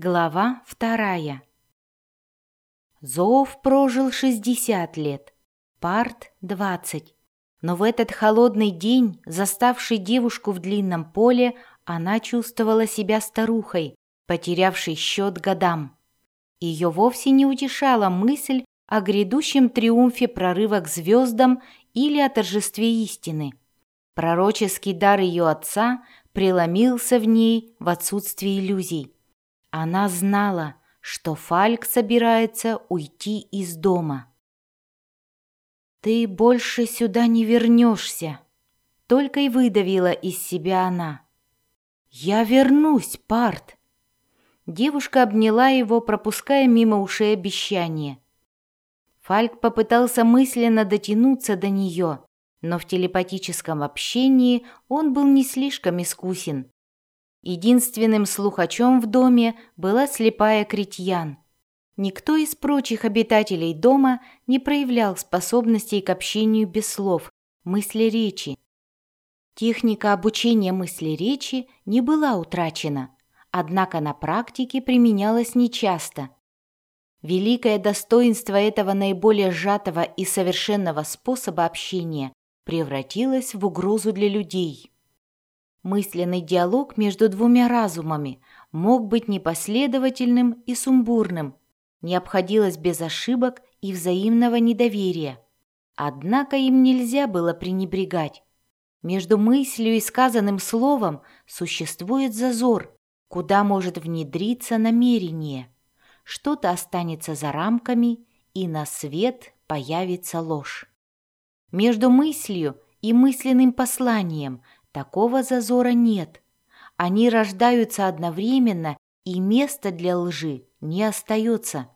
Глава вторая. Зоов прожил 60 лет, Парт — 20. Но в этот холодный день, заставший девушку в длинном поле, она чувствовала себя старухой, потерявшей счет годам. Ее вовсе не утешала мысль о грядущем триумфе прорыва к звездам или о торжестве истины. Пророческий дар ее отца преломился в ней в отсутствии иллюзий. Она знала, что Фальк собирается уйти из дома. «Ты больше сюда не вернешься», — только и выдавила из себя она. «Я вернусь, Парт!» Девушка обняла его, пропуская мимо ушей обещание. Фальк попытался мысленно дотянуться до нее, но в телепатическом общении он был не слишком искусен. Единственным слухачом в доме была слепая Критьян. Никто из прочих обитателей дома не проявлял способностей к общению без слов, мысли речи. Техника обучения мысли речи не была утрачена, однако на практике применялась нечасто. Великое достоинство этого наиболее сжатого и совершенного способа общения превратилось в угрозу для людей. Мысленный диалог между двумя разумами мог быть непоследовательным и сумбурным, не обходилось без ошибок и взаимного недоверия. Однако им нельзя было пренебрегать. Между мыслью и сказанным словом существует зазор, куда может внедриться намерение. Что-то останется за рамками, и на свет появится ложь. Между мыслью и мысленным посланием – Такого зазора нет. Они рождаются одновременно, и места для лжи не остается.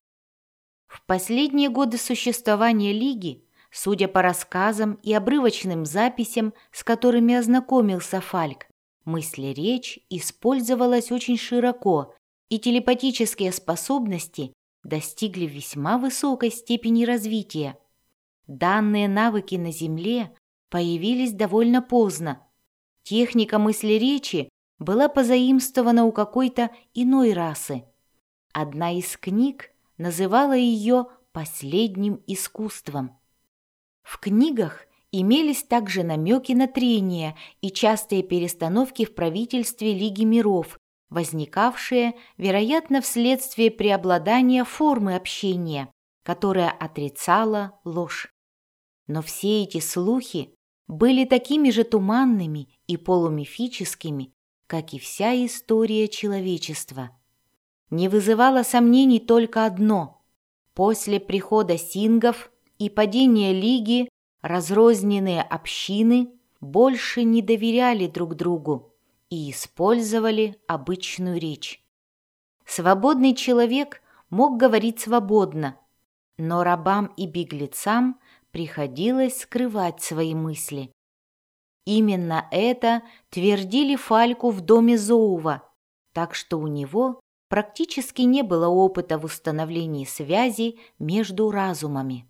В последние годы существования Лиги, судя по рассказам и обрывочным записям, с которыми ознакомился Фальк, мысли-речь использовалась очень широко, и телепатические способности достигли весьма высокой степени развития. Данные навыки на Земле появились довольно поздно, Техника мысли речи была позаимствована у какой-то иной расы. Одна из книг называла ее «последним искусством». В книгах имелись также намеки на трения и частые перестановки в правительстве Лиги миров, возникавшие, вероятно, вследствие преобладания формы общения, которая отрицала ложь. Но все эти слухи были такими же туманными и полумифическими, как и вся история человечества. Не вызывало сомнений только одно. После прихода сингов и падения Лиги разрозненные общины больше не доверяли друг другу и использовали обычную речь. Свободный человек мог говорить свободно, но рабам и беглецам приходилось скрывать свои мысли. Именно это твердили Фальку в доме Зоува, так что у него практически не было опыта в установлении связи между разумами.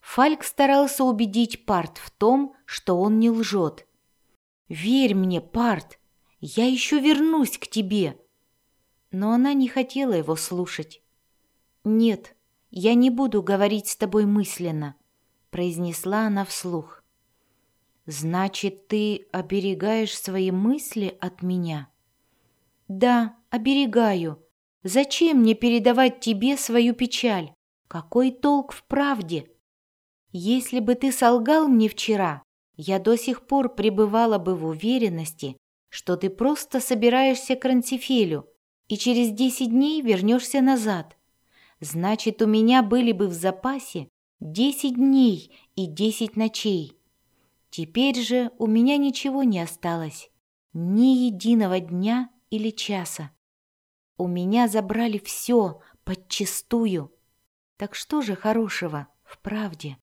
Фальк старался убедить Парт в том, что он не лжет. «Верь мне, Парт, я еще вернусь к тебе!» Но она не хотела его слушать. «Нет, я не буду говорить с тобой мысленно», — произнесла она вслух. Значит, ты оберегаешь свои мысли от меня? Да, оберегаю. Зачем мне передавать тебе свою печаль? Какой толк в правде? Если бы ты солгал мне вчера, я до сих пор пребывала бы в уверенности, что ты просто собираешься к Рантифелю и через десять дней вернешься назад. Значит, у меня были бы в запасе десять дней и десять ночей. Теперь же у меня ничего не осталось, ни единого дня или часа. У меня забрали все подчистую. Так что же хорошего в правде?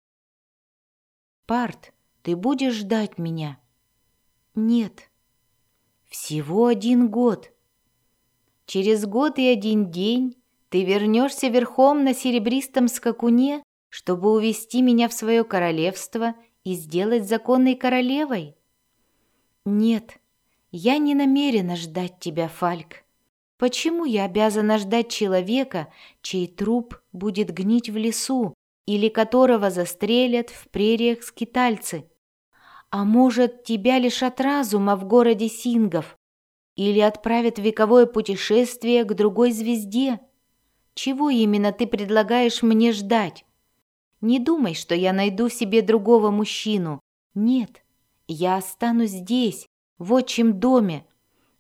Парт, ты будешь ждать меня? Нет. Всего один год. Через год и один день ты вернешься верхом на серебристом скакуне, чтобы увести меня в свое королевство и сделать законной королевой? Нет, я не намерена ждать тебя, Фальк. Почему я обязана ждать человека, чей труп будет гнить в лесу или которого застрелят в прериях скитальцы? А может, тебя лишат разума в городе Сингов? Или отправят в вековое путешествие к другой звезде? Чего именно ты предлагаешь мне ждать? Не думай, что я найду себе другого мужчину. Нет, я останусь здесь, в отчим доме,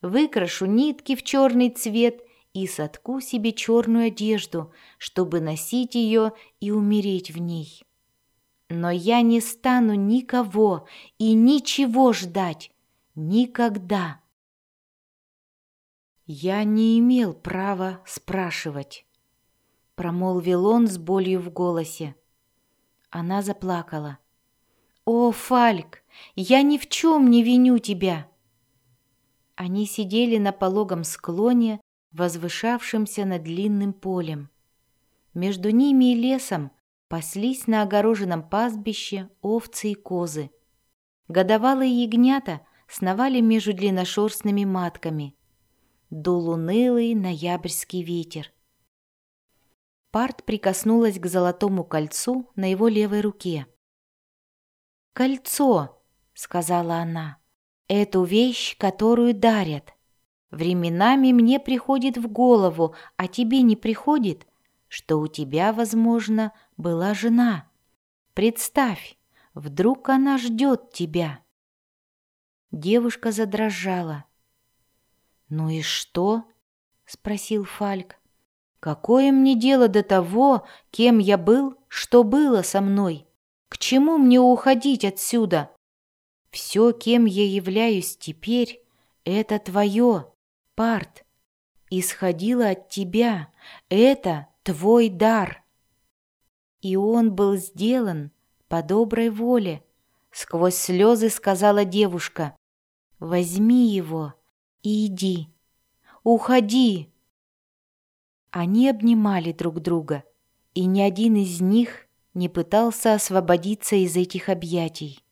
выкрашу нитки в черный цвет и сотку себе черную одежду, чтобы носить ее и умереть в ней. Но я не стану никого и ничего ждать. Никогда. Я не имел права спрашивать. Промолвил он с болью в голосе. Она заплакала. «О, Фальк, я ни в чем не виню тебя!» Они сидели на пологом склоне, возвышавшемся над длинным полем. Между ними и лесом паслись на огороженном пастбище овцы и козы. Годовалые ягнята сновали между длинношерстными матками. Дул унылый ноябрьский ветер. Парт прикоснулась к золотому кольцу на его левой руке. «Кольцо», — сказала она, — «эту вещь, которую дарят. Временами мне приходит в голову, а тебе не приходит, что у тебя, возможно, была жена. Представь, вдруг она ждет тебя». Девушка задрожала. «Ну и что?» — спросил Фальк. «Какое мне дело до того, кем я был, что было со мной? К чему мне уходить отсюда? Все, кем я являюсь теперь, это твое, Парт. Исходило от тебя, это твой дар». И он был сделан по доброй воле. Сквозь слезы сказала девушка, «Возьми его и иди, уходи». Они обнимали друг друга, и ни один из них не пытался освободиться из этих объятий.